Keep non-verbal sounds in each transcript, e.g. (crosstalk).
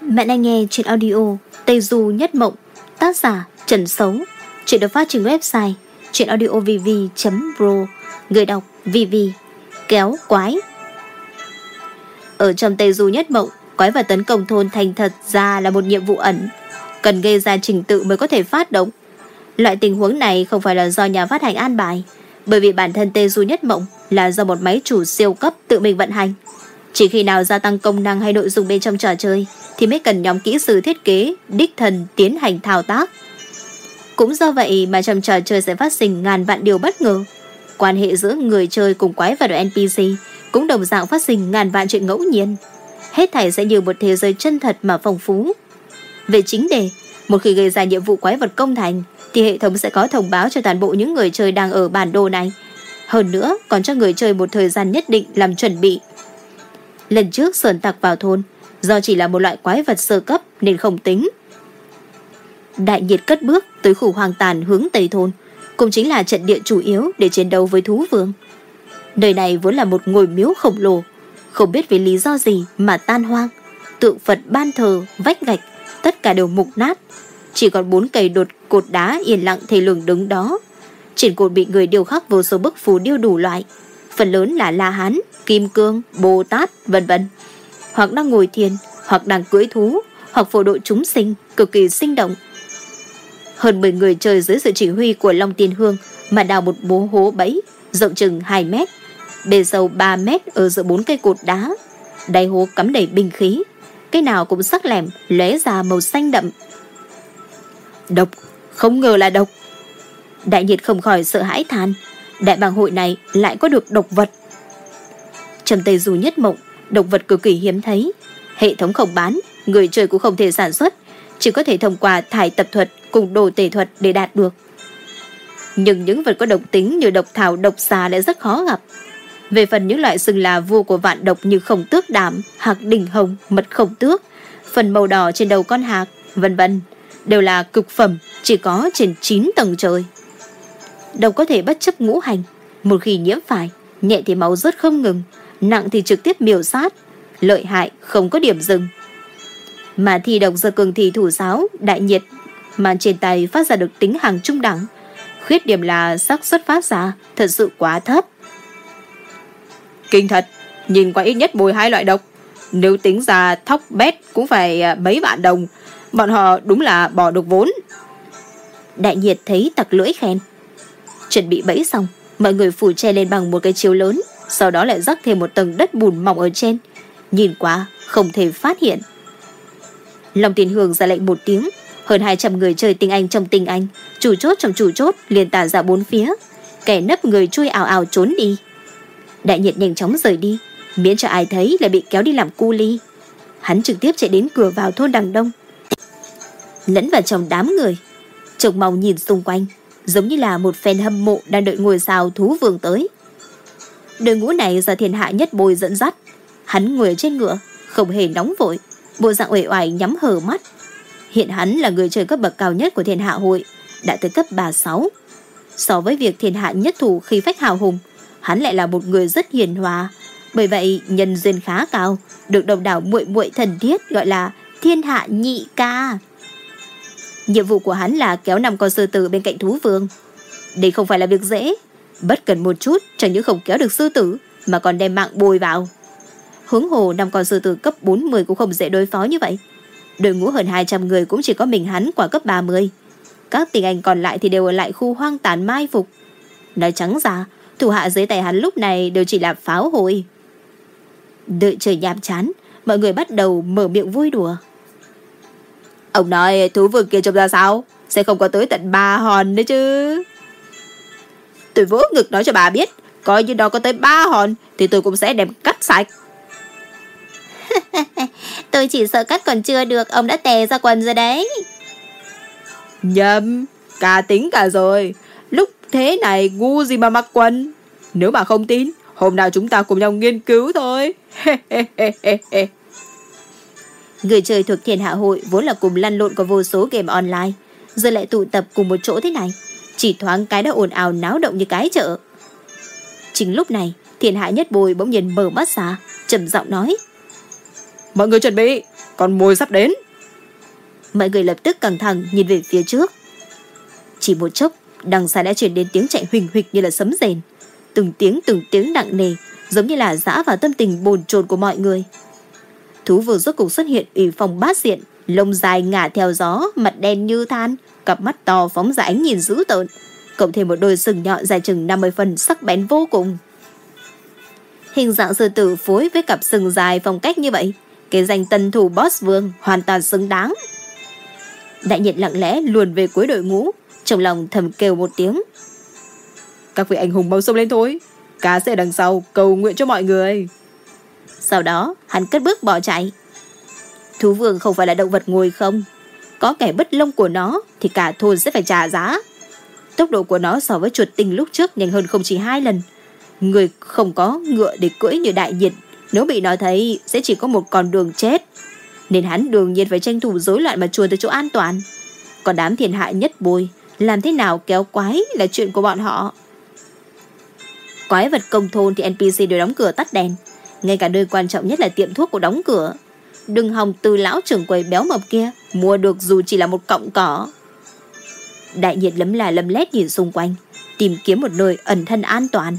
Bạn đang nghe trên audio Tây Du Nhất Mộng Tác giả Trần Sấu Chuyện được phát trên website chuyenaudiovv.pro, Người đọc VV Kéo quái. Ở trong Tây Du Nhất Mộng Quái vật tấn công thôn thành thật ra là một nhiệm vụ ẩn. Cần gây ra trình tự mới có thể phát động. Loại tình huống này không phải là do nhà phát hành an bài Bởi vì bản thân Tây Du Nhất Mộng Là do một máy chủ siêu cấp tự mình vận hành. Chỉ khi nào gia tăng công năng hay nội dung bên trong trò chơi thì mới cần nhóm kỹ sư thiết kế đích thần tiến hành thao tác. Cũng do vậy mà trong trò chơi sẽ phát sinh ngàn vạn điều bất ngờ. Quan hệ giữa người chơi cùng quái vật và NPC cũng đồng dạng phát sinh ngàn vạn chuyện ngẫu nhiên. Hết thảy sẽ như một thế giới chân thật mà phong phú. Về chính đề, một khi gây ra nhiệm vụ quái vật công thành, thì hệ thống sẽ có thông báo cho toàn bộ những người chơi đang ở bản đồ này. Hơn nữa, còn cho người chơi một thời gian nhất định làm chuẩn bị. Lần trước sơn tặc vào thôn, do chỉ là một loại quái vật sơ cấp nên không tính. Đại nhiệt cất bước tới khu hoang tàn hướng Tây Thôn, cũng chính là trận địa chủ yếu để chiến đấu với thú vương. Nơi này vốn là một ngôi miếu khổng lồ, không biết vì lý do gì mà tan hoang. Tượng Phật ban thờ, vách gạch, tất cả đều mục nát. Chỉ còn bốn cây đột cột đá yên lặng thề lường đứng đó. Trên cột bị người điêu khắc vô số bức phù điêu đủ loại. Phần lớn là La Hán, Kim Cương, Bồ Tát, vân vân hoặc đang ngồi thiền, hoặc đang cưỡi thú, hoặc phổ độ chúng sinh, cực kỳ sinh động. Hơn 10 người chơi dưới sự chỉ huy của Long Tiên Hương mà đào một bố hố bẫy, rộng chừng 2 mét, bề sâu 3 mét ở giữa bốn cây cột đá. Đáy hố cắm đầy binh khí, cái nào cũng sắc lẻm, lóe ra màu xanh đậm. Độc, không ngờ là độc. Đại nhiệt không khỏi sợ hãi than, đại bàng hội này lại có được độc vật. Trầm Tây dù nhất mộng, độc vật cực kỳ hiếm thấy. Hệ thống không bán, người chơi cũng không thể sản xuất, chỉ có thể thông qua thải tập thuật cùng đồ tể thuật để đạt được. Nhưng những vật có độc tính như độc thảo, độc xà lại rất khó gặp. Về phần những loại xưng là vua của vạn độc như khổng tước đảm, hạc đỉnh hồng, mật khổng tước, phần màu đỏ trên đầu con hạc, vân vân đều là cực phẩm, chỉ có trên 9 tầng trời. Độc có thể bất chấp ngũ hành, một khi nhiễm phải, nhẹ thì máu rớt không ngừng, nặng thì trực tiếp miểu sát, lợi hại không có điểm dừng. Mà thi độc do cường thị thủ giáo, đại nhiệt, mà trên tay phát ra được tính hàng trung đẳng. Khuyết điểm là xác suất phát ra thật sự quá thấp. Kinh thật, nhìn qua ít nhất bồi hai loại độc. Nếu tính ra thóc bét cũng phải à, mấy vạn đồng, bọn họ đúng là bỏ được vốn. Đại nhiệt thấy tặc lưỡi khen. Chuẩn bị bẫy xong, mọi người phủ che lên bằng một cái chiếu lớn, sau đó lại rắc thêm một tầng đất bùn mỏng ở trên. Nhìn qua, không thể phát hiện. Long tiền hương ra lệnh một tiếng, hơn 200 người chơi tinh anh trong tinh anh, chủ chốt trong chủ chốt liền tản ra bốn phía, kẻ nấp người chui ảo ảo trốn đi. Đại nhiệt nhanh chóng rời đi, miễn cho ai thấy là bị kéo đi làm cu ly. Hắn trực tiếp chạy đến cửa vào thôn đằng đông. Lẫn vào trong đám người, trông mong nhìn xung quanh, giống như là một fan hâm mộ đang đợi ngôi sao thú vương tới. Đội ngũ này do thiên hạ nhất bồi dẫn dắt. Hắn ngồi trên ngựa, không hề nóng vội, bộ dạng uể oải nhắm hờ mắt. Hiện hắn là người chơi cấp bậc cao nhất của thiên hạ hội, đã tới cấp 36. So với việc thiên hạ nhất thủ khi phách hào hùng, hắn lại là một người rất hiền hòa. Bởi vậy, nhân duyên khá cao, được đồng đảo muội muội thần thiết gọi là thiên hạ nhị ca. Nhiệm vụ của hắn là kéo năm con sư tử bên cạnh thú vương. Đây không phải là việc dễ, Bất cần một chút Chẳng những không kéo được sư tử Mà còn đem mạng bồi vào. Hướng hồ năm con sư tử cấp 40 cũng không dễ đối phó như vậy. Đội ngũ hơn 200 người cũng chỉ có mình hắn quả cấp 30 Các tình anh còn lại thì đều ở lại khu hoang tàn mai phục. Nói trắng ra Thủ hạ dưới tay hắn lúc này đều chỉ là pháo hồi. Đợi trời nhàm chán Mọi người bắt đầu mở miệng vui đùa. Ông nói thú vương kia trông ra sao? Sẽ không có tới tận ba hòn nữa chứ. Tôi vỗ ngực nói cho bà biết Coi như đó có tới ba hòn Thì tôi cũng sẽ đem cắt sạch. (laughs) Tôi chỉ sợ cắt còn chưa được Ông đã tè ra quần rồi đấy. Nhầm Cả tính cả rồi. Lúc thế này ngu gì mà mặc quần. Nếu mà không tin Hôm nào chúng ta cùng nhau nghiên cứu thôi (laughs) Người chơi thuộc thiên hạ hội Vốn là cùng lăn lộn có vô số game online Giờ lại tụ tập cùng một chỗ thế này chỉ thoáng cái đã ồn ào náo động như cái chợ. Chính lúc này, thiên hạ nhất bồi bỗng nhiên mở mắt ra, trầm giọng nói. Mọi người chuẩn bị, con mồi sắp đến. Mọi người lập tức căng thẳng nhìn về phía trước. Chỉ một chốc, đằng xa đã truyền đến tiếng chạy huỳnh huỳnh như là sấm rền. Từng tiếng từng tiếng nặng nề, giống như là dã vào tâm tình bồn chồn của mọi người. Thú vừa rốt cục xuất hiện ủy phòng bát diện, lông dài ngả theo gió, mặt đen như than, cặp mắt to phóng ra ánh nhìn dữ tợn, cộng thêm một đôi sừng nhọn dài chừng 50 phần sắc bén vô cùng. Hình dạng sư tử phối với cặp sừng dài phong cách như vậy, cái danh tân thủ boss vương hoàn toàn xứng đáng. Đại nhiệt lặng lẽ luồn về cuối đội ngũ, trong lòng thầm kêu một tiếng. Các vị anh hùng mau sông lên thôi, cá sẽ đằng sau cầu nguyện cho mọi người. Sau đó, hắn cất bước bỏ chạy. Thú vương không phải là động vật ngồi không. Có kẻ bứt lông của nó thì cả thôn sẽ phải trả giá. Tốc độ của nó so với chuột tinh lúc trước nhanh hơn không chỉ hai lần. Người không có ngựa để cưỡi như đại nhiệt, nếu bị nó thấy sẽ chỉ có một con đường chết. Nên hắn đương nhiên phải tranh thủ rối loạn mà chuồn tới chỗ an toàn. Còn đám thiền hại nhất bồi làm thế nào kéo quái là chuyện của bọn họ. Quái vật công thôn thì NPC đều đóng cửa tắt đèn. Ngay cả nơi quan trọng nhất là tiệm thuốc cũng đóng cửa. Đừng hòng từ lão trưởng quầy béo mập kia mua được dù chỉ là một cọng cỏ. Đại nhiệt lấm là lấm lét nhìn xung quanh, tìm kiếm một nơi ẩn thân an toàn.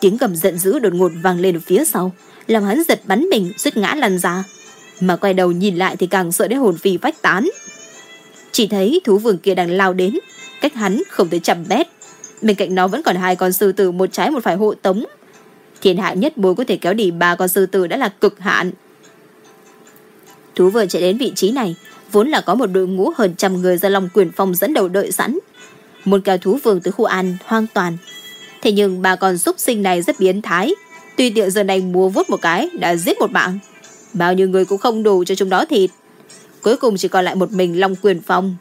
Tiếng gầm giận dữ đột ngột vang lên ở phía sau, làm hắn giật bắn mình, suýt ngã lăn ra. Mà quay đầu nhìn lại thì càng sợ đến hồn phi vách tán. Chỉ thấy thú vương kia đang lao đến, cách hắn không tới trăm mét. Bên cạnh nó vẫn còn hai con sư tử một trái một phải hộ tống. Thiên hạ nhất bối có thể kéo đi ba con sư tử đã là cực hạn. Thú vừa chạy đến vị trí này, vốn là có một đội ngũ hơn trăm người do Long Quyền Phong dẫn đầu đợi sẵn. Một kéo thú vương từ khu an hoang toàn. Thế nhưng ba con súc sinh này rất biến thái. Tuy tiện giờ này mua vút một cái đã giết một mạng. Bao nhiêu người cũng không đủ cho chúng đó thịt. Cuối cùng chỉ còn lại một mình Long Quyền Phong.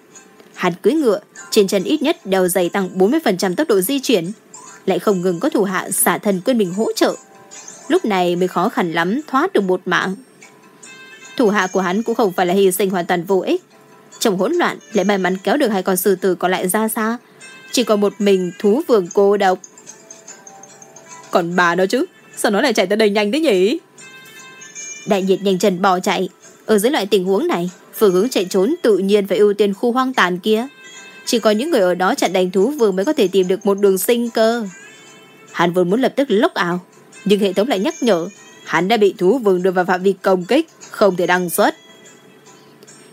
Hắn cưới ngựa, trên chân ít nhất đều dày tăng 40% tốc độ di chuyển. Lại không ngừng có thủ hạ xả thần quên mình hỗ trợ. Lúc này mới khó khăn lắm thoát được một mạng. Thủ hạ của hắn cũng không phải là hy sinh hoàn toàn vô ích. Trong hỗn loạn lại may mắn kéo được hai con sư tử còn lại ra xa. Chỉ còn một mình thú vườn cô độc. Còn bà đó chứ, sao nó lại chạy tới đây nhanh thế nhỉ? Đại nhiệt nhanh chân bỏ chạy. Ở dưới loại tình huống này, phương hướng chạy trốn tự nhiên phải ưu tiên khu hoang tàn kia. Chỉ có những người ở đó chặn đánh thú vương mới có thể tìm được một đường sinh cơ. Hắn vốn muốn lập tức lốc ảo, nhưng hệ thống lại nhắc nhở hắn đã bị thú vương đưa vào phạm vi công kích, không thể đăng xuất.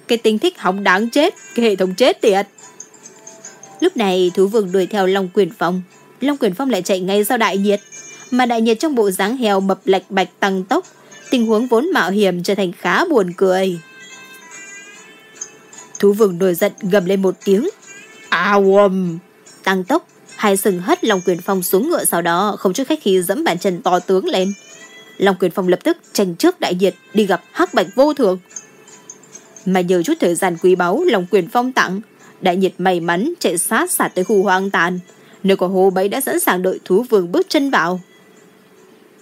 Cái tính thích hỏng đáng chết, cái hệ thống chết tiệt. Lúc này thú vương đuổi theo Long Quyền Phong, Long Quyền Phong lại chạy ngay sau đại nhiệt, mà đại nhiệt trong bộ dáng heo mập lạch bạch tăng tốc, tình huống vốn mạo hiểm trở thành khá buồn cười. Thú vương nổi giận gầm lên một tiếng. Ào Tăng tốc, hai sừng hất Long Quyền Phong xuống ngựa sau đó không chút khách khí dẫm bàn chân to tướng lên. Long Quyền Phong lập tức tranh trước đại nhiệt đi gặp hắc bạch vô thường. Mà nhờ chút thời gian quý báu Long Quyền Phong tặng, đại nhiệt may mắn chạy sát sạt tới khu hoang tàn, nơi có hồ bấy đã sẵn sàng đợi thú vương bước chân vào.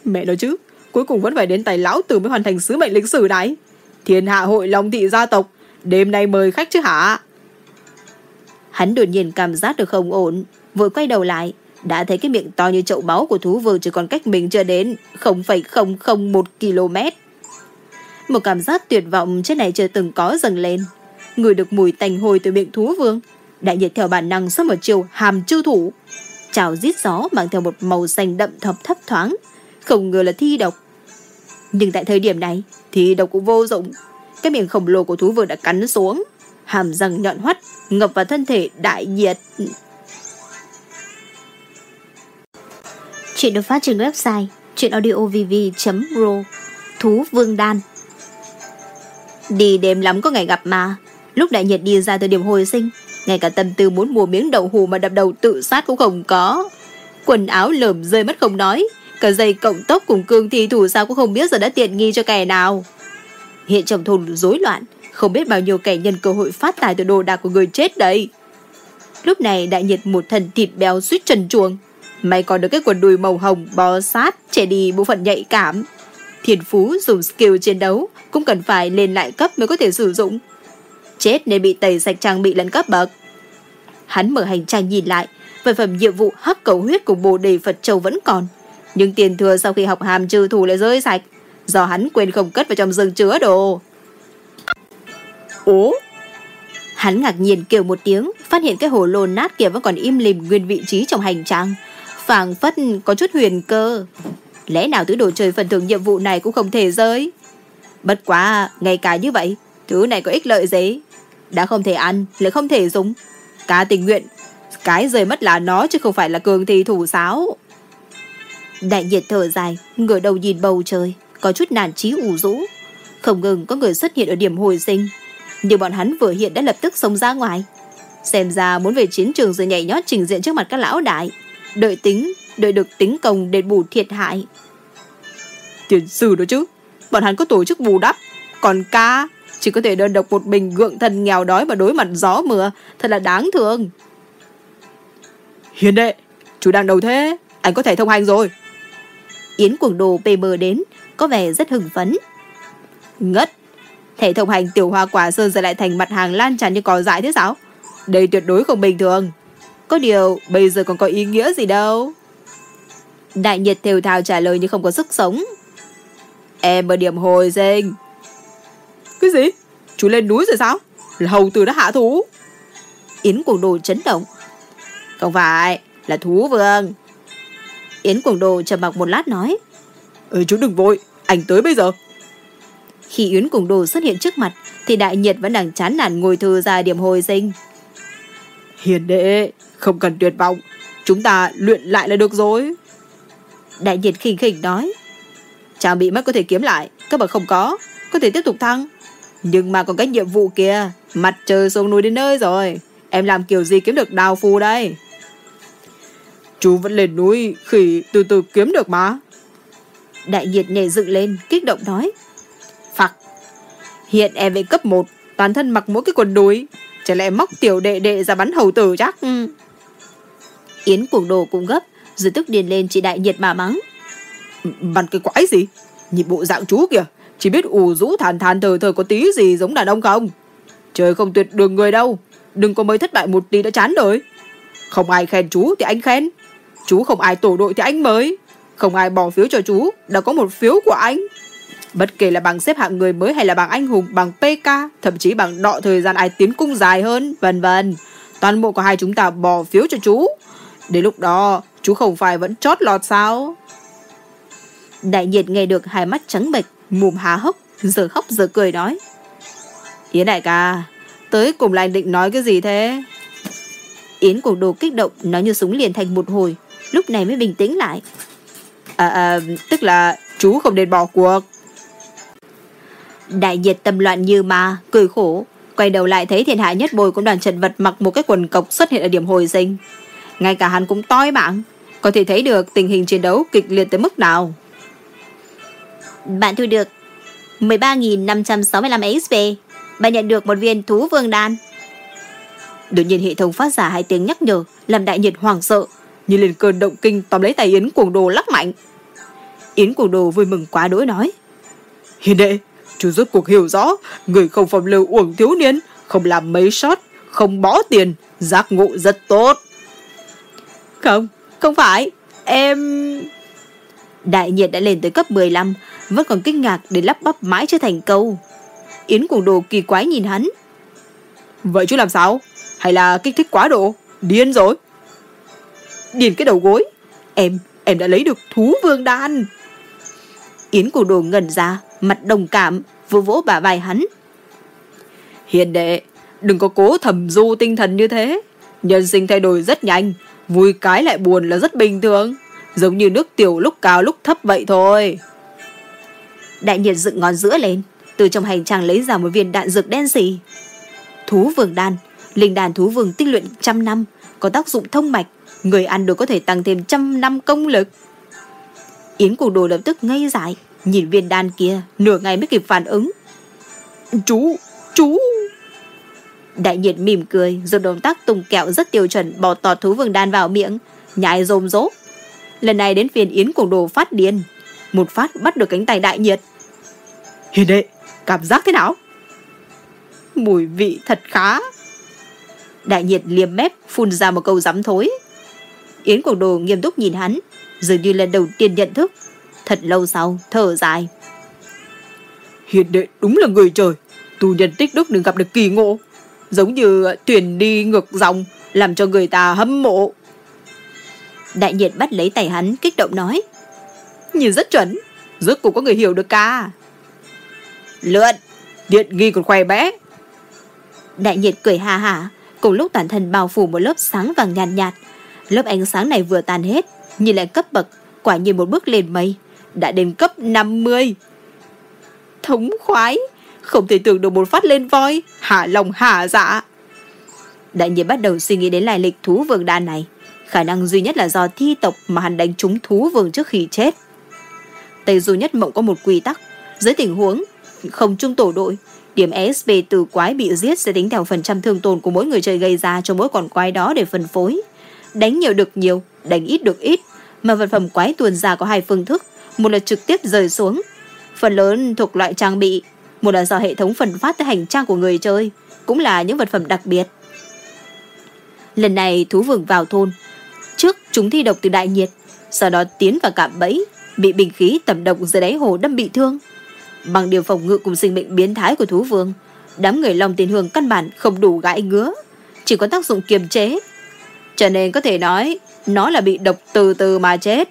Mẹ nói chứ, cuối cùng vẫn phải đến tay lão tử mới hoàn thành sứ mệnh lịch sử đấy. Thiên hạ hội Long thị gia tộc, đêm nay mời khách chứ hả? Hắn đột nhiên cảm giác được không ổn, vội quay đầu lại, đã thấy cái miệng to như chậu máu của thú vương chỉ còn cách mình chưa đến 0,001 km. Một cảm giác tuyệt vọng trên này chưa từng có dần lên. Người được mùi tanh hôi từ miệng thú vương, đại nhiệt theo bản năng xuất một chiều hàm chư thủ. Chào giết gió mang theo một màu xanh đậm thập thấp thoáng, không ngờ là thi độc. Nhưng tại thời điểm này, thi độc cũng vô dụng. Cái miệng khổng lồ của thú vương đã cắn xuống, hàm răng nhọn hoắt ngập vào thân thể đại nhiệt. Chuyện được phát trên website chuyenaudiovv.ro Thú Vương Đan. Đi đêm lắm có ngày gặp mà. Lúc đại nhiệt đi ra thời điểm hồi sinh Ngay cả tâm tư muốn mua miếng đậu hù mà đập đầu tự sát cũng không có. Quần áo lởm rơi mất không nói Cả dây cộng tốc cùng cương thi thủ sao cũng không biết giờ đã tiện nghi cho kẻ nào. Hiện trong thôn rối loạn không biết bao nhiêu kẻ nhân cơ hội phát tài từ đồ đạc của người chết đấy Lúc này đại nhiệt một thần thịt béo suýt trần chuồng Mày còn được cái quần đùi màu hồng bó sát trẻ đi bộ phận nhạy cảm. thiền phú dùng skill chiến đấu cũng cần phải lên lại cấp mới có thể sử dụng. Chết nên bị tẩy sạch trang bị lẫn cấp bậc. Hắn mở hành trang nhìn lại, về phẩm nhiệm vụ hấp cầu huyết của bồ đề Phật Châu vẫn còn. Nhưng tiền thừa sau khi học hàm trừ thủ lại rơi sạch, do hắn quên không cất vào trong rừng chứa đồ. Ố! Hắn ngạc nhiên kêu một tiếng, phát hiện cái hồ lô nát kia vẫn còn im lìm nguyên vị trí trong hành trang. phảng phất có chút huyền cơ. Lẽ nào thứ đồ chơi phần thưởng nhiệm vụ này cũng không thể rơi? Bất quá, ngay cả như vậy, thứ này có ích lợi gì? Đã không thể ăn, lại không thể dùng. Cá tình nguyện, cái rơi mất là nó chứ không phải là cường thi thủ sáo. Đại nhiệt thở dài, ngửa đầu nhìn bầu trời, có chút nản trí ủ rũ. Không ngừng có người xuất hiện ở điểm hồi sinh. Nhưng bọn hắn vừa hiện đã lập tức xông ra ngoài. Xem ra muốn về chiến trường rồi nhảy nhót trình diện trước mặt các lão đại. Đợi tính, đợi được tính công để bù thiệt hại. Tiền sư đó chứ, bọn hắn có tổ chức bù đắp. Còn ca, chỉ có thể đơn độc một mình gượng thân nghèo đói mà đối mặt gió mưa, thật là đáng thương. Hiền đệ, chú đang đâu thế? Anh có thể thông hành rồi. Yến cuồng đồ PM đến, có vẻ rất hưng phấn. Ngất! Thể thông hành tiểu hoa quả sơn giờ lại thành mặt hàng lan tràn như cỏ dại thế sao? Đây tuyệt đối không bình thường. Có điều, bây giờ còn có ý nghĩa gì đâu. Đại nhiệt thều thào trả lời như không có sức sống. Em ở điểm hồi sinh. Cái gì? Chú lên núi rồi sao? Là hầu tử đã hạ thú. Yến cuồng đồ chấn động. Không phải, là thú vương. Yến cuồng đồ trầm mặc một lát nói. Ừ, chú đừng vội, anh tới bây giờ. Khi Yến cùng đồ xuất hiện trước mặt thì đại nhiệt vẫn đang chán nản ngồi thư ra điểm hồi sinh. Hiền đệ, không cần tuyệt vọng, chúng ta luyện lại là được rồi. Đại nhiệt khinh khỉnh nói. Trang bị mất có thể kiếm lại, các bậc không có, có thể tiếp tục thăng. Nhưng mà còn cái nhiệm vụ kia, mặt trời xuống núi đến nơi rồi. Em làm kiểu gì kiếm được đào phù đây? Chú vẫn lên núi khi từ từ kiếm được mà. Đại nhiệt nhảy dựng lên, kích động nói. Hiện em về cấp 1, toàn thân mặc mỗi cái quần đùi. Chả lẽ móc tiểu đệ đệ ra bắn hầu tử chắc? Ừ. Yến cuồng đồ cũng gấp, rồi tức điền lên chị đại nhiệt mà mắng. Bắn cái quái gì? Nhìn bộ dạng chú kìa, chỉ biết ủ rũ thàn thàn thờ thờ có tí gì giống đàn ông không? Trời không tuyệt đường người đâu, đừng có mới thất bại một tí đã chán đời. Không ai khen chú thì anh khen, chú không ai tổ đội thì anh mới. Không ai bỏ phiếu cho chú, đã có một phiếu của anh. Bất kể là bằng xếp hạng người mới hay là bằng anh hùng, bằng PK, thậm chí bằng đọ thời gian ai tiến cung dài hơn, vân vân. Toàn bộ của hai chúng ta bỏ phiếu cho chú. Đến lúc đó, chú không phải vẫn chót lọt sao? Đại nhiệt nghe được hai mắt trắng bệch, mồm há hốc, giờ khóc giờ cười nói. Yến đại ca, tới cùng là anh định nói cái gì thế? Yến cùng đồ kích động, nói như súng liền thành một hồi, lúc này mới bình tĩnh lại. À, à, tức là chú không nên bỏ cuộc. Đại nhiệt tâm loạn như ma, cười khổ, quay đầu lại thấy thiên hạ nhất bồi cũng đoàn trần vật mặc một cái quần cộc xuất hiện ở điểm hồi sinh. Ngay cả hắn cũng toi mạng, có thể thấy được tình hình chiến đấu kịch liệt tới mức nào. Bạn thu được 13.565 XP, bạn nhận được một viên thú vương đan. Đột nhiên hệ thống phát ra hai tiếng nhắc nhở, làm đại nhiệt hoảng sợ, như lên cơn động kinh tóm lấy tay Yến cuồng đồ lắc mạnh. Yến cuồng đồ vui mừng quá đỗi nói. Hiền đệ, chú rốt cuộc hiểu rõ, người không phòng lưu uổng thiếu niên, không làm mấy sót, không bỏ tiền, giác ngộ rất tốt. Không, không phải, em... Đại nhiệt đã lên tới cấp 15, vẫn còn kinh ngạc để lắp bắp mãi chưa thành câu. Yến cuồng đồ kỳ quái nhìn hắn. Vậy chú làm sao? Hay là kích thích quá độ? Điên rồi. Điên cái đầu gối. Em, em đã lấy được thú vương đan. Yến Cổ đồ ngẩn ra, mặt đồng cảm, vỗ vỗ bả vai hắn. Hiền đệ, đừng có cố thầm du tinh thần như thế. Nhân sinh thay đổi rất nhanh, vui cái lại buồn là rất bình thường. Giống như nước tiểu lúc cao lúc thấp vậy thôi. Đại nhiệt dựng ngón giữa lên, từ trong hành trang lấy ra một viên đạn dược đen xì. Thú vương đan, linh đàn thú vương tinh luyện trăm năm, có tác dụng thông mạch, người ăn được có thể tăng thêm trăm năm công lực. Yến cùng đồ lập tức ngây dại, nhìn viên đan kia, nửa ngày mới kịp phản ứng. Chú, chú... Đại nhiệt mỉm cười, rồi động tác tung kẹo rất tiêu chuẩn bỏ tọt thú vương đan vào miệng, nhai rôm rốp. Lần này đến phiền Yến cùng đồ phát điên, một phát bắt được cánh tay đại nhiệt. Hiền đệ, cảm giác thế nào? Mùi vị thật khá. Đại nhiệt liềm mép phun ra một câu dám thối. Yến Quảng Đồ nghiêm túc nhìn hắn, dường như lần đầu tiên nhận thức. Thật lâu sau, thở dài. Hiền đệ đúng là người trời, tù nhân tích đức đừng gặp được kỳ ngộ. Giống như thuyền đi ngược dòng, làm cho người ta hâm mộ. Đại nhiệt bắt lấy tay hắn, kích động nói. Nhìn rất chuẩn, rốt cuộc có người hiểu được ca. Lượn, điện nghi còn khoe bé. Đại nhiệt cười hà hà, cùng lúc toàn thân bao phủ một lớp sáng vàng nhàn nhạt, nhạt. Lớp ánh sáng này vừa tàn hết, nhìn lại cấp bậc, quả nhiên một bước lên mây, đã đến cấp 50. Thống khoái, không thể tưởng được một phát lên voi, hạ lòng hạ dạ. Đại nhiên bắt đầu suy nghĩ đến lai lịch thú vương đan này. Khả năng duy nhất là do thi tộc mà hắn đánh trúng thú vương trước khi chết. Tây Du Nhất Mộng có một quy tắc. Dưới tình huống không chung tổ đội, điểm ESP từ quái bị giết sẽ tính theo phần trăm thương tổn của mỗi người chơi gây ra cho mỗi con quái đó để phân phối. Đánh nhiều được nhiều, đánh ít được ít, mà vật phẩm quái tuần ra có hai phương thức, một là trực tiếp rời xuống, phần lớn thuộc loại trang bị, một là do hệ thống phân phát tới hành trang của người chơi, cũng là những vật phẩm đặc biệt. Lần này thú vương vào thôn, trước chúng thi độc từ đại nhiệt, sau đó tiến vào cạm bẫy, bị bình khí tẩm độc dưới đáy hồ đâm bị thương. Bằng điều phòng ngự cùng sinh mệnh biến thái của thú vương, đám người lòng tiền hương căn bản không đủ gãi ngứa, chỉ có tác dụng kiềm chế. Cho nên có thể nói, nó là bị độc từ từ mà chết.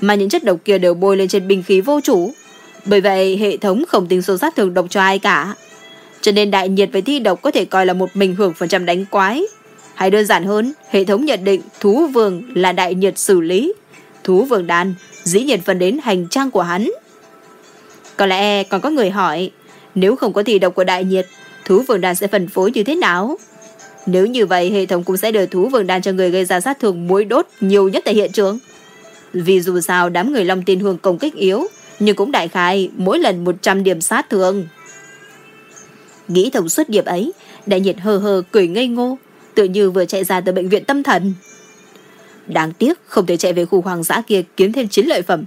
Mà những chất độc kia đều bôi lên trên bình khí vô chủ. Bởi vậy hệ thống không tính số sát thường độc cho ai cả. Cho nên đại nhiệt với thi độc có thể coi là một mình hưởng phần trăm đánh quái. Hay đơn giản hơn, hệ thống nhận định thú vương là đại nhiệt xử lý. Thú vương đàn dĩ nhiên phần đến hành trang của hắn. Có lẽ còn có người hỏi, nếu không có thi độc của đại nhiệt, thú vương đàn sẽ phân phối như thế nào? Nếu như vậy, hệ thống cũng sẽ đưa thú vương đan cho người gây ra sát thương muối đốt nhiều nhất tại hiện trường. Vì dù sao đám người Long Tiên Hương công kích yếu, nhưng cũng đại khai mỗi lần 100 điểm sát thương. Nghĩ thông suốt điểm ấy, đại nhiệt hờ hờ cười ngây ngô, tự như vừa chạy ra từ bệnh viện tâm thần. Đáng tiếc không thể chạy về khu hoàng dã kia kiếm thêm chiến lợi phẩm.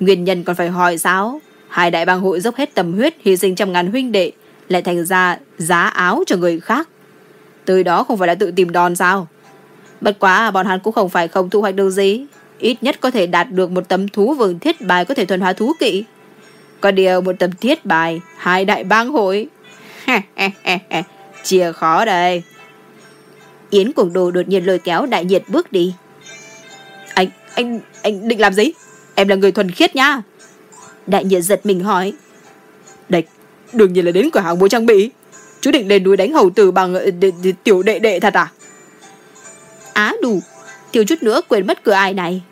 Nguyên nhân còn phải hỏi sao? Hai đại bang hội dốc hết tầm huyết hy sinh trăm ngàn huynh đệ lại thành ra giá áo cho người khác. Từ đó không phải là tự tìm đòn sao? Bất quá bọn hắn cũng không phải không thu hoạch được gì. Ít nhất có thể đạt được một tấm thú vương thiết bài có thể thuần hóa thú kỵ. Có điều một tấm thiết bài, hai đại bang hội. Chia khó đây. Yến cuồng đồ đột nhiên lôi kéo đại nhiệt bước đi. Anh, anh, anh định làm gì? Em là người thuần khiết nha. Đại nhiệt giật mình hỏi. Địch, đương nhiên là đến cửa hàng mua trang bị. Chú định lên núi đánh hầu tử bằng ờ, tiểu đệ đệ thật à? Á đủ, thiếu chút nữa quên mất cửa ai này.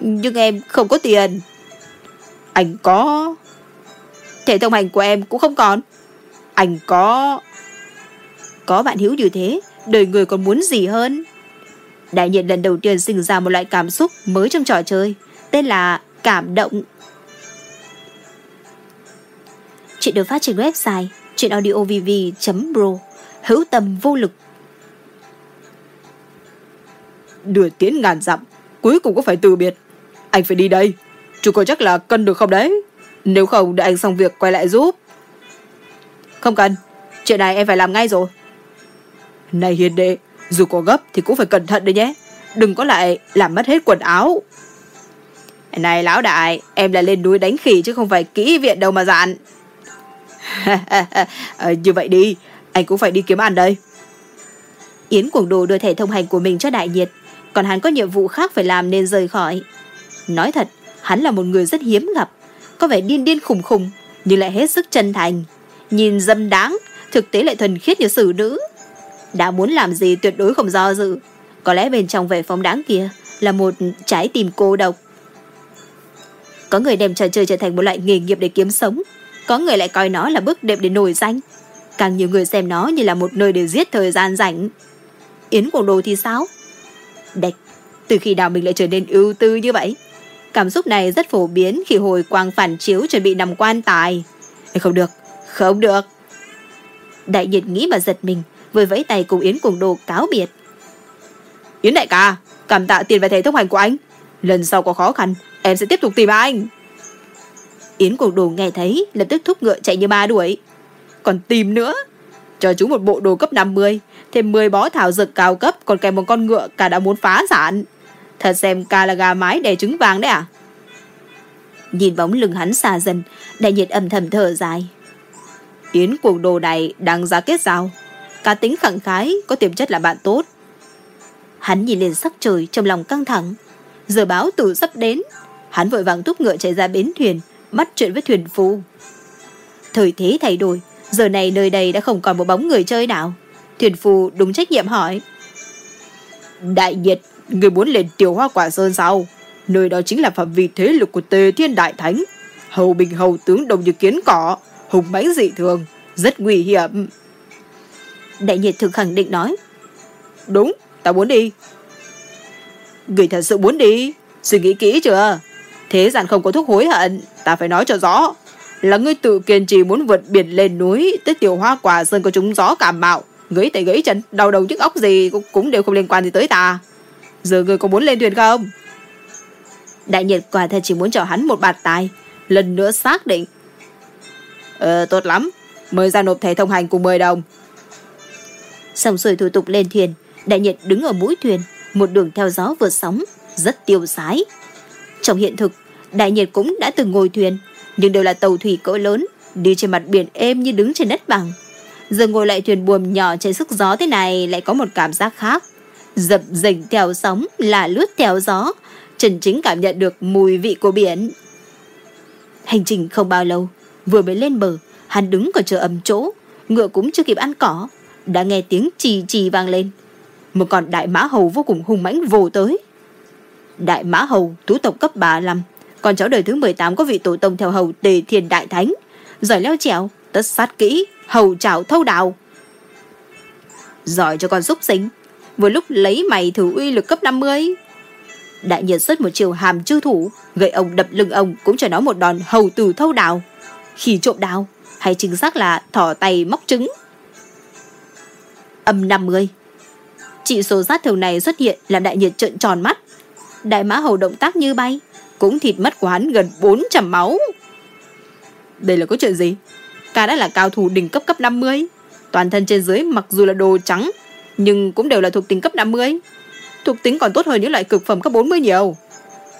Nhưng em không có tiền. Anh có... Thể thông hành của em cũng không còn. Anh có... Có bạn hiếu như thế, đời người còn muốn gì hơn? Đại nhiệt lần đầu tiên sinh ra một loại cảm xúc mới trong trò chơi, tên là cảm động. Chuyện được phát trên website chuyenaudiovv.pro Hữu tâm vô lực. Đưa tiến ngàn dặm Cuối cùng có phải từ biệt. Anh phải đi đây. Chú coi chắc là cân được không đấy? Nếu không để anh xong việc quay lại giúp. Không cần. Chuyện này em phải làm ngay rồi. Này hiền đệ Dù có gấp thì cũng phải cẩn thận đấy nhé. Đừng có lại làm mất hết quần áo. Này lão đại Em là lên núi đánh khỉ chứ không phải kỹ viện đâu mà dặn à, (laughs) Như vậy đi Anh cũng phải đi kiếm ăn đây. Yến Cuồng Đồ đưa thẻ thông hành của mình cho Đại Nhiệt. Còn hắn có nhiệm vụ khác phải làm nên rời khỏi. Nói thật Hắn là một người rất hiếm gặp. Có vẻ điên điên khùng khùng Nhưng lại hết sức chân thành. Nhìn dâm đáng Thực tế lại thuần khiết như xử nữ. Đã muốn làm gì tuyệt đối không do dự. Có lẽ bên trong vẻ phóng đáng kia Là một trái tim cô độc. Có người đem trò chơi trở thành một loại nghề nghiệp để kiếm sống có người lại coi nó là bước đệm để nổi danh. Càng nhiều người xem nó như là một nơi để giết thời gian rảnh. Yến Quảng Đồ thì sao? Đạch, từ khi nào mình lại trở nên ưu tư như vậy? Cảm xúc này rất phổ biến khi hồi quang phản chiếu chuẩn bị nằm quan tài. Không được, không được. Đại nhiệt nghĩ mà giật mình, vừa vẫy tay cùng Yến Cuồng Đồ cáo biệt. Yến đại ca, cảm tạ tiền và thể thông hành của anh. Lần sau có khó khăn, em sẽ tiếp tục tìm anh. Yến Cuồng Đồ nghe thấy, lập tức thúc ngựa chạy như ba đuổi. Còn tìm nữa, cho chúng một bộ đồ cấp 50, thêm 10 bó thảo dược cao cấp, còn kèm một con ngựa cả đã muốn phá sản. Thật xem ca là gà mái đẻ trứng vàng đấy à? Nhìn bóng lưng hắn xa dần, đại nhiệt âm thầm thở dài. Yến cuồng đồ này đang ra kết giao. Cá tính khẳng khái, có tiềm chất là bạn tốt. Hắn nhìn lên sắc trời trong lòng căng thẳng. Giờ báo tử sắp đến. Hắn vội vàng thúc ngựa chạy ra bến thuyền, bắt chuyện với thuyền phu. Thời thế thay đổi, giờ này nơi đây đã không còn một bóng người chơi nào. Thuyền phu đúng trách nhiệm hỏi. Đại nhiệt, người muốn lên tiểu hoa quả sơn sao? Nơi đó chính là phạm vi thế lực của tề thiên đại thánh. Hầu bình hầu tướng đồng như kiến cỏ, hùng mãnh dị thường, rất nguy hiểm. Đại nhiệt thực khẳng định nói. Đúng, ta muốn đi. Người thật sự muốn đi, suy nghĩ kỹ chưa? Thế gian không có thuốc hối hận, ta phải nói cho rõ. Là ngươi tự kiên trì muốn vượt biển lên núi, tới tiểu hoa quả sơn có chúng gió cảm mạo, gãy tay gãy chân, đau đầu nhức óc gì cũng, cũng đều không liên quan gì tới ta. Giờ ngươi có muốn lên thuyền không? Đại nhiệt quả thật chỉ muốn cho hắn một bạt tài, lần nữa xác định. Ờ, tốt lắm, mời ra nộp thẻ thông hành cùng 10 đồng. Xong xuôi thủ tục lên thuyền, đại nhiệt đứng ở mũi thuyền, một đường theo gió vượt sóng, rất tiêu sái. Trong hiện thực, đại nhiệt cũng đã từng ngồi thuyền, nhưng đều là tàu thủy cỡ lớn, đi trên mặt biển êm như đứng trên đất bằng. Giờ ngồi lại thuyền buồm nhỏ trên sức gió thế này lại có một cảm giác khác. Dập dềnh theo sóng là lướt theo gió, trần chính cảm nhận được mùi vị của biển. Hành trình không bao lâu, vừa mới lên bờ, hắn đứng còn chờ ấm chỗ, ngựa cũng chưa kịp ăn cỏ, đã nghe tiếng chì chì vang lên. Một con đại mã hầu vô cùng hung mãnh vồ tới. Đại mã hầu, thú tộc cấp 35, còn cháu đời thứ 18 có vị tổ tông theo hầu tề thiền đại thánh, giỏi leo trèo, tất sát kỹ, hầu trảo thâu đào. Giỏi cho con xúc sinh, vừa lúc lấy mày thử uy lực cấp 50. Đại nhiệt xuất một chiều hàm chư thủ, gậy ông đập lưng ông cũng cho nó một đòn hầu tử thâu đào. Khi trộm đào, hay chính xác là thỏ tay móc trứng. Âm 50 Chỉ số sát thường này xuất hiện làm đại nhiệt trợn tròn mắt. Đại mã hầu động tác như bay, cũng thịt mất của hắn gần 400 máu. Đây là có chuyện gì? Ca đã là cao thủ đỉnh cấp cấp 50. Toàn thân trên dưới mặc dù là đồ trắng, nhưng cũng đều là thuộc tính cấp 50. Thuộc tính còn tốt hơn những loại cực phẩm cấp 40 nhiều.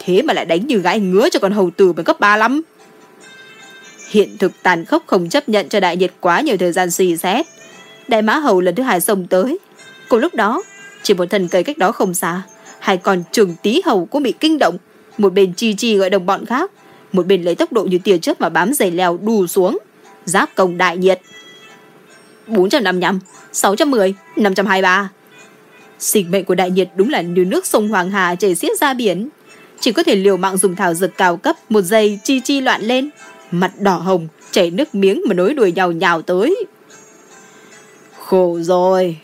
Thế mà lại đánh như gái ngứa cho con hầu tử bằng cấp 35. Hiện thực tàn khốc không chấp nhận cho đại nhiệt quá nhiều thời gian suy xét. Đại mã hầu lần thứ hai xông tới. Cùng lúc đó, chỉ một thần cây cách đó không xa, hai con trường tí hầu cũng bị kinh động. Một bên chi chi gọi đồng bọn khác, một bên lấy tốc độ như tia chớp mà bám giày leo đù xuống. Giáp công đại nhiệt. 455, 610, 523. Sinh mệnh của đại nhiệt đúng là như nước sông Hoàng Hà chảy xiết ra biển. Chỉ có thể liều mạng dùng thảo dược cao cấp một giây chi chi loạn lên. Mặt đỏ hồng, chảy nước miếng mà nối đuôi nhào nhào tới. Khổ rồi.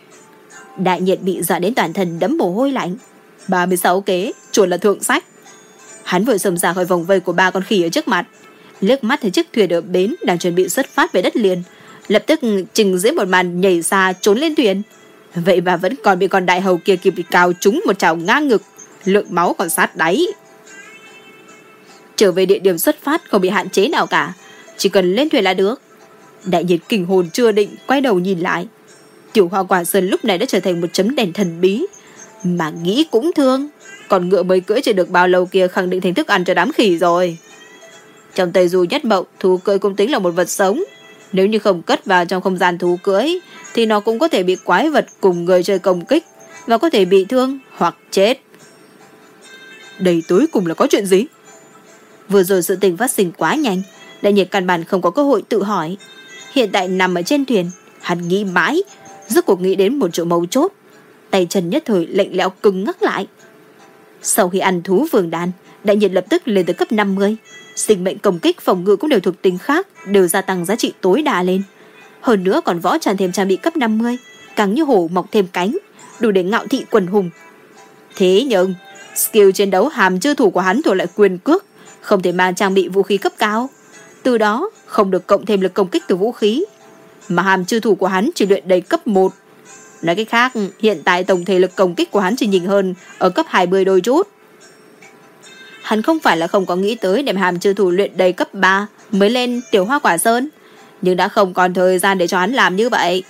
Đại nhiệt bị dọa đến toàn thân đấm mồ hôi lạnh. 36 kế, chuột là thượng sách. Hắn vừa xông ra khỏi vòng vây của ba con khỉ ở trước mặt. Liếc mắt thấy chiếc thuyền ở bến đang chuẩn bị xuất phát về đất liền. Lập tức trình diễn một màn nhảy xa trốn lên thuyền. Vậy mà vẫn còn bị con đại hầu kia kịp cào trúng một chảo ngang ngực. Lượng máu còn sát đáy. Trở về địa điểm xuất phát không bị hạn chế nào cả. Chỉ cần lên thuyền là được. Đại nhiệt kinh hồn chưa định quay đầu nhìn lại. Tiểu hoa quả sơn lúc này đã trở thành một chấm đèn thần bí. Mà nghĩ cũng thương. Còn ngựa mới cưỡi chưa được bao lâu kia khẳng định thành thức ăn cho đám khỉ rồi. Trong Tây Du nhất mộng, thú cưỡi cũng tính là một vật sống. Nếu như không cất vào trong không gian thú cưỡi, thì nó cũng có thể bị quái vật cùng người chơi công kích và có thể bị thương hoặc chết. Đây tối cùng là có chuyện gì? Vừa rồi sự tình phát sinh quá nhanh, đại nhiệt căn bản không có cơ hội tự hỏi. Hiện tại nằm ở trên thuyền, hắn nghĩ mãi, rốt cuộc nghĩ đến một chỗ mấu chốt. Tay chân nhất thời lạnh lẽo cứng ngắc lại. Sau khi ăn thú vườn đàn, đại nhiệt lập tức lên tới cấp 50. Sinh mệnh công kích phòng ngự cũng đều thuộc tính khác, đều gia tăng giá trị tối đa lên. Hơn nữa còn võ tràn thêm trang bị cấp 50, càng như hổ mọc thêm cánh, đủ để ngạo thị quần hùng. Thế nhưng, skill chiến đấu hàm chưa thủ của hắn thuộc lại quyền cước, không thể mang trang bị vũ khí cấp cao. Từ đó, không được cộng thêm lực công kích từ vũ khí. Mà hàm chư thủ của hắn chỉ luyện đầy cấp 1. Nói cách khác, hiện tại tổng thể lực công kích của hắn chỉ nhìn hơn ở cấp 20 đôi chút. Hắn không phải là không có nghĩ tới đem hàm chư thủ luyện đầy cấp 3 mới lên tiểu hoa quả sơn, nhưng đã không còn thời gian để cho hắn làm như vậy.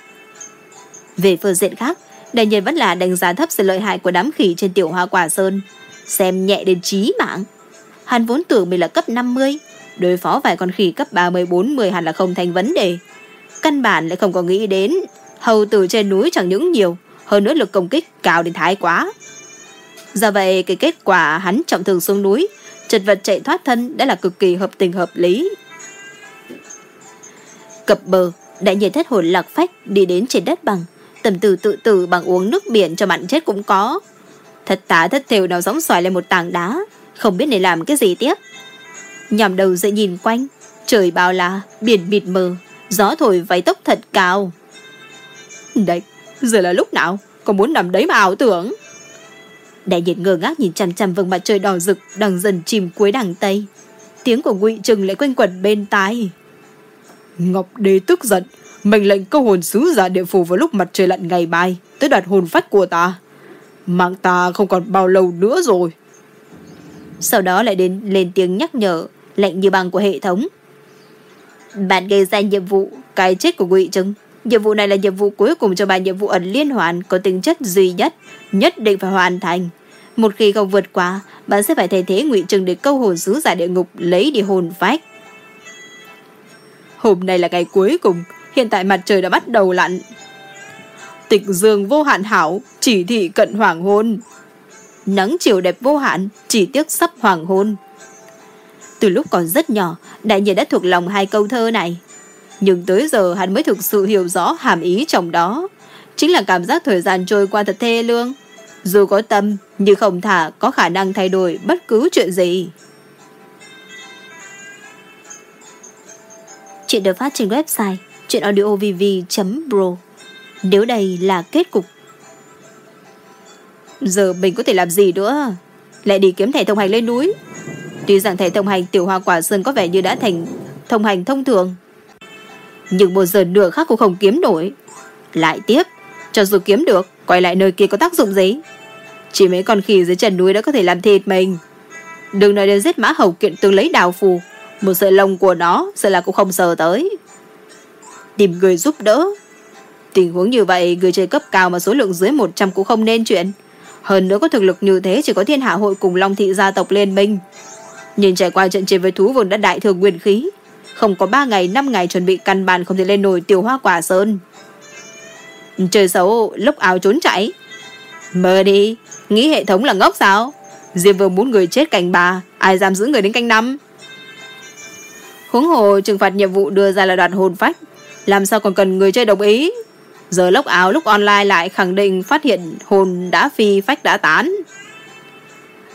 Về phương diện khác, đại nhân vẫn là đánh giá thấp sự lợi hại của đám khỉ trên tiểu hoa quả sơn, xem nhẹ đến trí mạng. Hắn vốn tưởng mình là cấp 50, đối phó vài con khỉ cấp 30-40 hẳn là không thành vấn đề. căn bản lại không có nghĩ đến. Hầu tử trên núi chẳng những nhiều, hơn nữa lực công kích cao đến thái quá. Do vậy, cái kết quả hắn trọng thương xuống núi, chật vật chạy thoát thân đã là cực kỳ hợp tình hợp lý. Cập bờ, đại nhiên thất hồn lạc phách đi đến trên đất bằng, tầm từ tự tử bằng uống nước biển cho mặn chết cũng có. Thật tả thất thều nào giống xoài lên một tảng đá, không biết nên làm cái gì tiếp. Nhằm đầu dậy nhìn quanh, trời bao la, biển mịt mờ, gió thổi váy tốc thật cao. Đấy, giờ là lúc nào, còn muốn nằm đấy mà ảo tưởng. Đại nhiệt ngơ ngác nhìn chằm chằm vầng mặt trời đỏ rực đang dần chìm cuối đằng Tây. Tiếng của ngụy Trừng lại quanh quẩn bên tai. Ngọc Đế tức giận, mệnh lệnh câu hồn sứ giả địa phủ vào lúc mặt trời lặn ngày mai tới đoạt hồn phách của ta. Mạng ta không còn bao lâu nữa rồi. Sau đó lại đến lên tiếng nhắc nhở, lệnh như bằng của hệ thống. Bạn gây ra nhiệm vụ cái chết của ngụy Trừng. Nhiệm vụ này là nhiệm vụ cuối cùng cho bài nhiệm vụ ẩn liên hoàn có tính chất duy nhất, nhất định phải hoàn thành. Một khi không vượt qua, bạn sẽ phải thay thế ngụy Trừng để câu hồn sứ giả địa ngục lấy đi hồn phách. Hôm nay là ngày cuối cùng, hiện tại mặt trời đã bắt đầu lặn. Tịch dương vô hạn hảo, chỉ thị cận hoàng hôn. Nắng chiều đẹp vô hạn, chỉ tiếc sắp hoàng hôn. Từ lúc còn rất nhỏ, đại nhiên đã thuộc lòng hai câu thơ này. Nhưng tới giờ hắn mới thực sự hiểu rõ hàm ý trong đó. Chính là cảm giác thời gian trôi qua thật thê lương. Dù có tâm, nhưng không thả có khả năng thay đổi bất cứ chuyện gì. Chuyện được phát trên website chuyenaudiovv.pro Nếu đây là kết cục Giờ mình có thể làm gì nữa Lại đi kiếm thẻ thông hành lên núi Tuy rằng thẻ thông hành tiểu hoa quả sơn có vẻ như đã thành thông hành thông thường nhưng một giờ nửa khác cũng không kiếm nổi. Lại tiếp Cho dù kiếm được, Quay lại nơi kia có tác dụng gì? Chỉ mấy con khỉ dưới chân núi đã có thể làm thịt mình. Đừng nói đến giết mã hầu kiện tương lấy đào phù, Một sợi lông của nó Sợ là cũng không sờ tới. Tìm người giúp đỡ. Tình huống như vậy, Người chơi cấp cao mà số lượng dưới 100 cũng không nên chuyện. Hơn nữa có thực lực như thế, Chỉ có thiên hạ hội cùng Long thị gia tộc liên minh. Nhìn trải qua trận chiến với thú vương đã đại thường nguyên khí không có 3 ngày 5 ngày chuẩn bị căn bản Không thể lên nổi tiểu hoa quả sơn. Trời xấu lốc áo trốn chạy. Mơ đi, Nghĩ hệ thống là ngốc sao? Diệp vương muốn người chết canh bà, Ai dám giữ người đến canh năm? Huống hồ, trừng phạt nhiệm vụ đưa ra là đoạt hồn phách. Làm sao còn cần người chơi đồng ý? Giờ lốc áo, lúc online lại khẳng định phát hiện hồn đã phi, phách đã tán.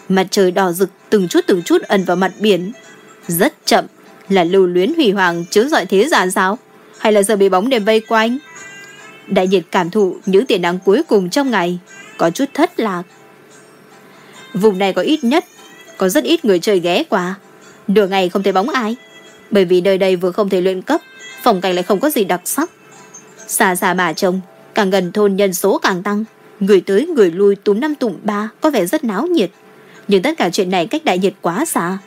Mặt trời đỏ rực, từng chút từng chút ẩn vào mặt biển. Rất chậm. Là lưu luyến hủy hoàng chứ dọi thế gian sao? Hay là giờ bị bóng đêm vây quanh? Đại nhiệt cảm thụ những tiền nắng cuối cùng trong ngày, Có chút thất lạc. Vùng này có ít nhất, Có rất ít người chơi ghé qua. Nửa ngày không thấy bóng ai, Bởi vì nơi đây vừa không thể luyện cấp Phòng cảnh lại không có gì đặc sắc. Xa xa mà trông, Càng gần thôn nhân số càng tăng, Người tới người lui túm năm tụm ba Có vẻ rất náo nhiệt. Nhưng tất cả chuyện này cách đại nhiệt quá xa.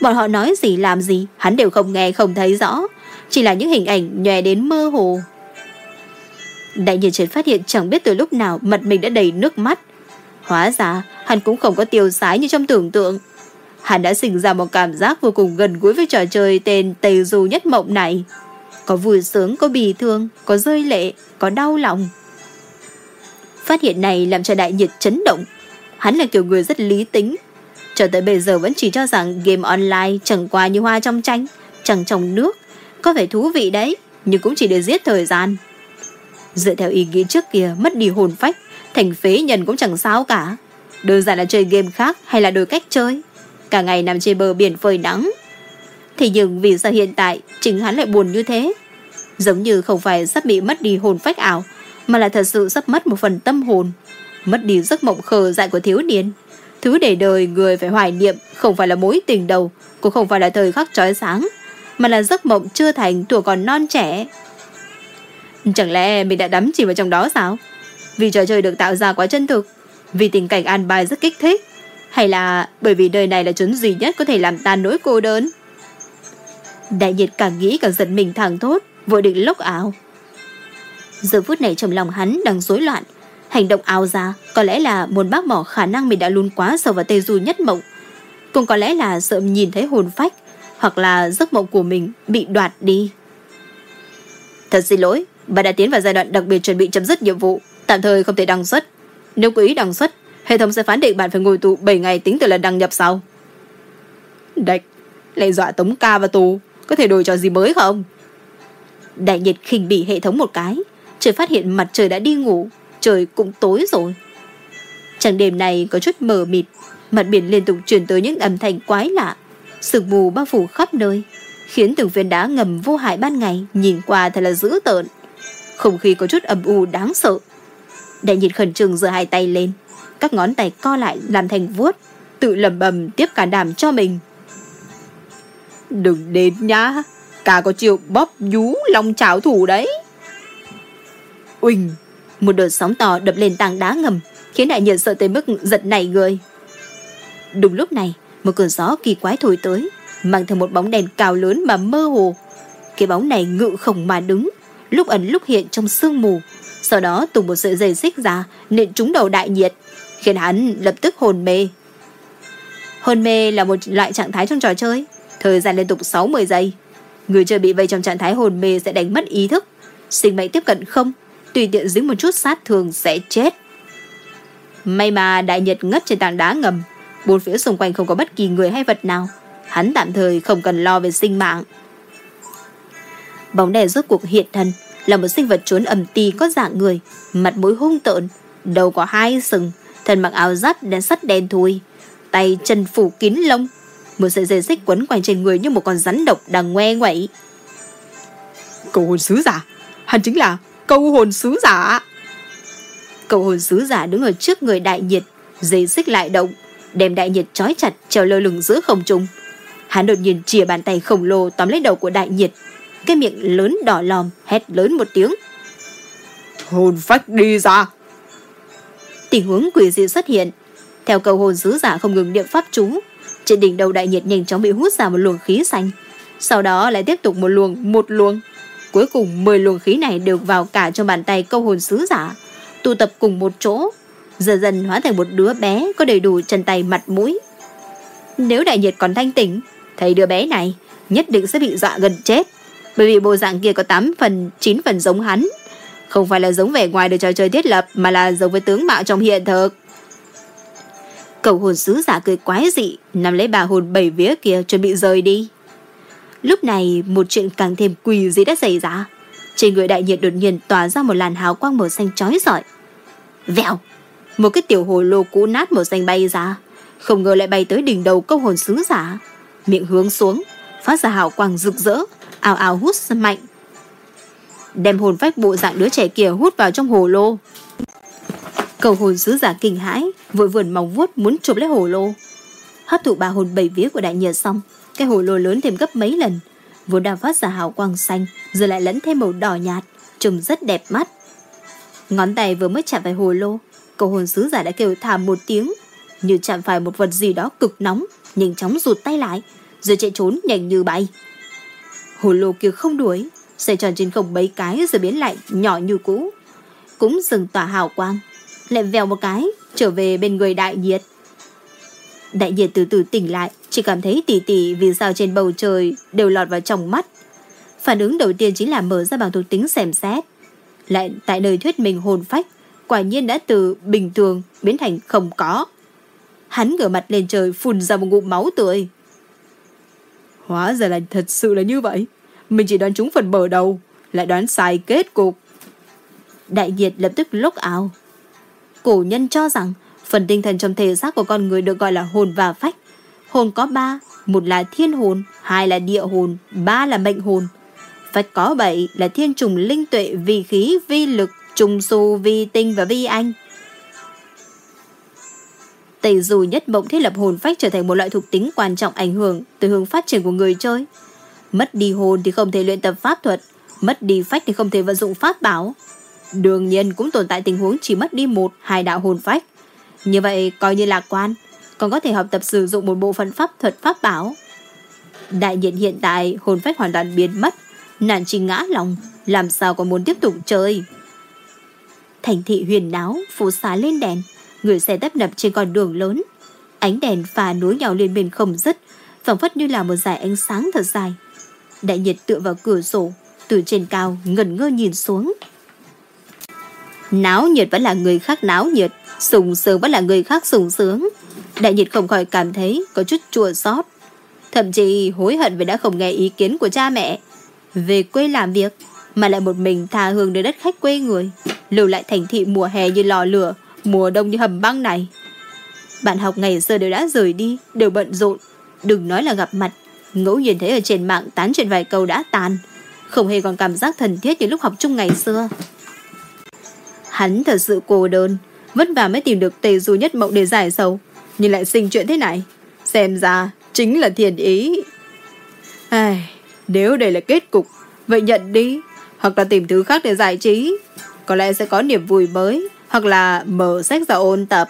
Bọn họ nói gì làm gì Hắn đều không nghe không thấy rõ Chỉ là những hình ảnh nhòe đến mơ hồ Đại nhiên chợt phát hiện chẳng biết từ lúc nào Mặt mình đã đầy nước mắt Hóa ra hắn cũng không có tiêu sái như trong tưởng tượng Hắn đã sinh ra một cảm giác vô cùng gần gũi với trò chơi tên Tây Du Nhất Mộng này. Có vui sướng, có bì thương, có rơi lệ, có đau lòng. Phát hiện này làm cho đại nhiệt chấn động. Hắn là kiểu người rất lý tính. Cho tới bây giờ vẫn chỉ cho rằng game online chẳng qua như hoa trong tranh, chẳng trong nước. Có vẻ thú vị đấy, nhưng cũng chỉ để giết thời gian. Dựa theo ý nghĩ trước kia, mất đi hồn phách, thành phế nhân cũng chẳng sao cả. Đơn giản là chơi game khác hay là đổi cách chơi. Cả ngày nằm trên bờ biển phơi nắng. Thế nhưng vì sao hiện tại chính hắn lại buồn như thế? Giống như không phải sắp bị mất đi hồn phách ảo, mà là thật sự sắp mất một phần tâm hồn. Mất đi giấc mộng khờ dại của thiếu niên. Thứ để đời người phải hoài niệm không phải là mối tình đầu, cũng không phải là thời khắc trói sáng, mà là giấc mộng chưa thành tuổi còn non trẻ. Chẳng lẽ mình đã đắm chìm vào trong đó sao? Vì trò chơi được tạo ra quá chân thực, vì tình cảnh an bài rất kích thích, hay là bởi vì đời này là chốn duy nhất có thể làm tan nỗi cô đơn? Đại nhiệt càng nghĩ càng giận mình thẳng thốt, vội định lốc ảo. Giờ phút này trong lòng hắn đang rối loạn, hành động ảo ra có lẽ là muốn bác bỏ khả năng mình đã luôn quá sâu vào tê du nhất mộng. Cũng có lẽ là sợ nhìn thấy hồn phách, hoặc là giấc mộng của mình bị đoạt đi. Thật xin lỗi, bà đã tiến vào giai đoạn đặc biệt chuẩn bị chấm dứt nhiệm vụ, tạm thời không thể đăng xuất. Nếu có ý đăng xuất, hệ thống sẽ phán định bạn phải ngồi tù 7 ngày tính từ lần đăng nhập sau. Đạch, lại dọa tống ca vào tù, có thể đổi trò gì mới không? Đại nhiệt khinh bỉ hệ thống một cái, trời phát hiện mặt trời đã đi ngủ, trời cũng tối rồi. Trăng đêm này có chút mờ mịt, mặt biển liên tục truyền tới những âm thanh quái lạ, sương mù bao phủ khắp nơi, khiến từng viên đá ngầm vô hại ban ngày nhìn qua thật là dữ tợn. Không khí có chút âm u đáng sợ. Đại nhiệt khẩn trương giơ hai tay lên, các ngón tay co lại làm thành vuốt, tự lầm bầm tiếp cả đàm cho mình. Đừng đến nhá, cả có chiều bóp nhú lòng chảo thủ đấy. Uỳnh, một đợt sóng to đập lên tảng đá ngầm, khiến đại nhân sợ tới mức giật nảy người. Đúng lúc này, một cơn gió kỳ quái thổi tới, mang theo một bóng đèn cao lớn mà mơ hồ. Cái bóng này ngự khổng mà đứng, lúc ẩn lúc hiện trong sương mù, sau đó tùng một sợi dây xích ra nện trúng đầu đại nhiệt, khiến hắn lập tức hồn mê. Hồn mê là một loại trạng thái trong trò chơi, thời gian liên tục 60 giây. Người chơi bị vây trong trạng thái hồn mê sẽ đánh mất ý thức, sinh mệnh tiếp cận không, tùy tiện dính một chút sát thương sẽ chết. May mà đại nhật ngất trên tảng đá ngầm, bốn phía xung quanh không có bất kỳ người hay vật nào. Hắn tạm thời không cần lo về sinh mạng. Bóng đèn rốt cuộc hiện thân là một sinh vật trốn ẩm ti có dạng người, mặt mũi hung tợn, đầu có hai sừng, thân mặc áo giáp đen sắt đen thui, tay chân phủ kín lông, một sợi dây xích quấn quanh trên người như một con rắn độc đang ngoe ngoẩy. Cầu hồn sứ giả, hắn chính là câu hồn sứ giả. Cầu hồn sứ giả đứng ở trước người đại nhiệt, dây xích lại động, đem đại nhiệt trói chặt treo lơ lửng giữa không trung. Hắn đột nhiên chìa bàn tay khổng lồ tóm lấy đầu của đại nhiệt, cái miệng lớn đỏ lòm hét lớn một tiếng. Hồn phách đi ra. Tình huống quỷ dị xuất hiện. Theo cầu hồn sứ giả không ngừng niệm pháp chú, trên đỉnh đầu đại nhiệt nhanh chóng bị hút ra một luồng khí xanh. Sau đó lại tiếp tục một luồng, một luồng. Cuối cùng 10 luồng khí này đều vào cả trong bàn tay câu hồn sứ giả, tụ tập cùng một chỗ, dần dần hóa thành một đứa bé có đầy đủ chân tay mặt mũi. Nếu đại nhiệt còn thanh tỉnh, thấy đứa bé này nhất định sẽ bị dọa gần chết, bởi vì bộ dạng kia có 8 phần, 9 phần giống hắn. Không phải là giống vẻ ngoài được trò chơi thiết lập, mà là giống với tướng mạo trong hiện thực. Cầu hồn sứ giả cười quái dị, nằm lấy bà hồn bảy vía kia chuẩn bị rời đi. Lúc này, một chuyện càng thêm quỷ dị đã xảy ra. Trên người đại nhiệt đột nhiên tỏa ra một làn hào quang màu xanh chói rọi. Vẹo! Một cái tiểu hồ lô cũ nát màu xanh bay ra. Không ngờ lại bay tới đỉnh đầu câu hồn sứ giả. Miệng hướng xuống, phát ra hào quang rực rỡ, ào ào hút mạnh. Đem hồn phách bộ dạng đứa trẻ kia hút vào trong hồ lô. Cầu hồn sứ giả kinh hãi, vội vườn móng vuốt muốn chụp lấy hồ lô. Hấp thụ ba hồn bảy vía của đại nhiệt xong, cái hồ lô lớn thêm gấp mấy lần, vốn đang phát ra hào quang xanh, rồi lại lẫn thêm màu đỏ nhạt, trông rất đẹp mắt. Ngón tay vừa mới chạm vào hồ lô, cầu hồn sứ giả đã kêu thảm một tiếng, như chạm phải một vật gì đó cực nóng, nhanh chóng rụt tay lại, rồi chạy trốn nhanh như bay. Hồ lô kia không đuổi, xoay tròn trên không mấy cái rồi biến lại nhỏ như cũ. Cũng dừng tỏa hào quang, lại vèo một cái, trở về bên người đại nhiệt. Đại nhiệt từ từ tỉnh lại, chỉ cảm thấy tỉ tỉ vì sao trên bầu trời đều lọt vào trong mắt. Phản ứng đầu tiên chính là mở ra bằng thuộc tính xem xét. Lại tại nơi thuyết mình hồn phách, quả nhiên đã từ bình thường biến thành không có. Hắn ngửa mặt lên trời phun ra một ngụm máu tươi. Hóa ra là thật sự là như vậy. Mình chỉ đoán trúng phần mở đầu, lại đoán sai kết cục. Đại nhiệt lập tức lốc ảo Cổ nhân cho rằng phần tinh thần trong thể xác của con người được gọi là hồn và phách. Hồn có ba, một là thiên hồn, hai là địa hồn, ba là mệnh hồn. Phách có bảy là thiên trùng linh tuệ vi khí vi lực, trùng su vi tinh và vi anh. Tỷ dù nhất mộng thiết lập hồn phách trở thành một loại thuộc tính quan trọng ảnh hưởng từ hướng phát triển của người chơi. Mất đi hồn thì không thể luyện tập pháp thuật, mất đi phách thì không thể vận dụng pháp bảo. Đương nhiên cũng tồn tại tình huống chỉ mất đi một, hai đạo hồn phách. Như vậy coi như lạc quan, còn có thể học tập sử dụng một bộ phận pháp thuật pháp bảo. Đại nhiệt hiện tại hồn phách hoàn toàn biến mất, nản trình ngã lòng, làm sao còn muốn tiếp tục chơi. Thành thị huyền náo, phủ xá lên đèn, người xe tấp nập trên con đường lớn. Ánh đèn pha nối nhau lên bên không dứt, phảng phất như là một dải ánh sáng thật dài. Đại nhiệt tựa vào cửa sổ, từ trên cao ngẩn ngơ nhìn xuống. Náo nhiệt vẫn là người khác náo nhiệt, sùng sướng vẫn là người khác sùng sướng. Đại nhiệt không khỏi cảm thấy có chút chua xót Thậm chí hối hận vì đã không nghe ý kiến của cha mẹ. Về quê làm việc, mà lại một mình tha hương đến đất khách quê người, lưu lại thành thị mùa hè như lò lửa, mùa đông như hầm băng này. Bạn học ngày xưa đều đã rời đi, đều bận rộn. Đừng nói là gặp mặt, ngẫu nhiên thấy ở trên mạng tán chuyện vài câu đã tàn. Không hề còn cảm giác thân thiết như lúc học chung ngày xưa. Hắn thật sự cô đơn, vất vả mới tìm được tề du nhất mộng để giải sầu, nhưng lại sinh chuyện thế này. Xem ra, chính là thiền ý. Ai, nếu đây là kết cục, vậy nhận đi, hoặc là tìm thứ khác để giải trí. Có lẽ sẽ có niềm vui mới, hoặc là mở sách ra ôn tập.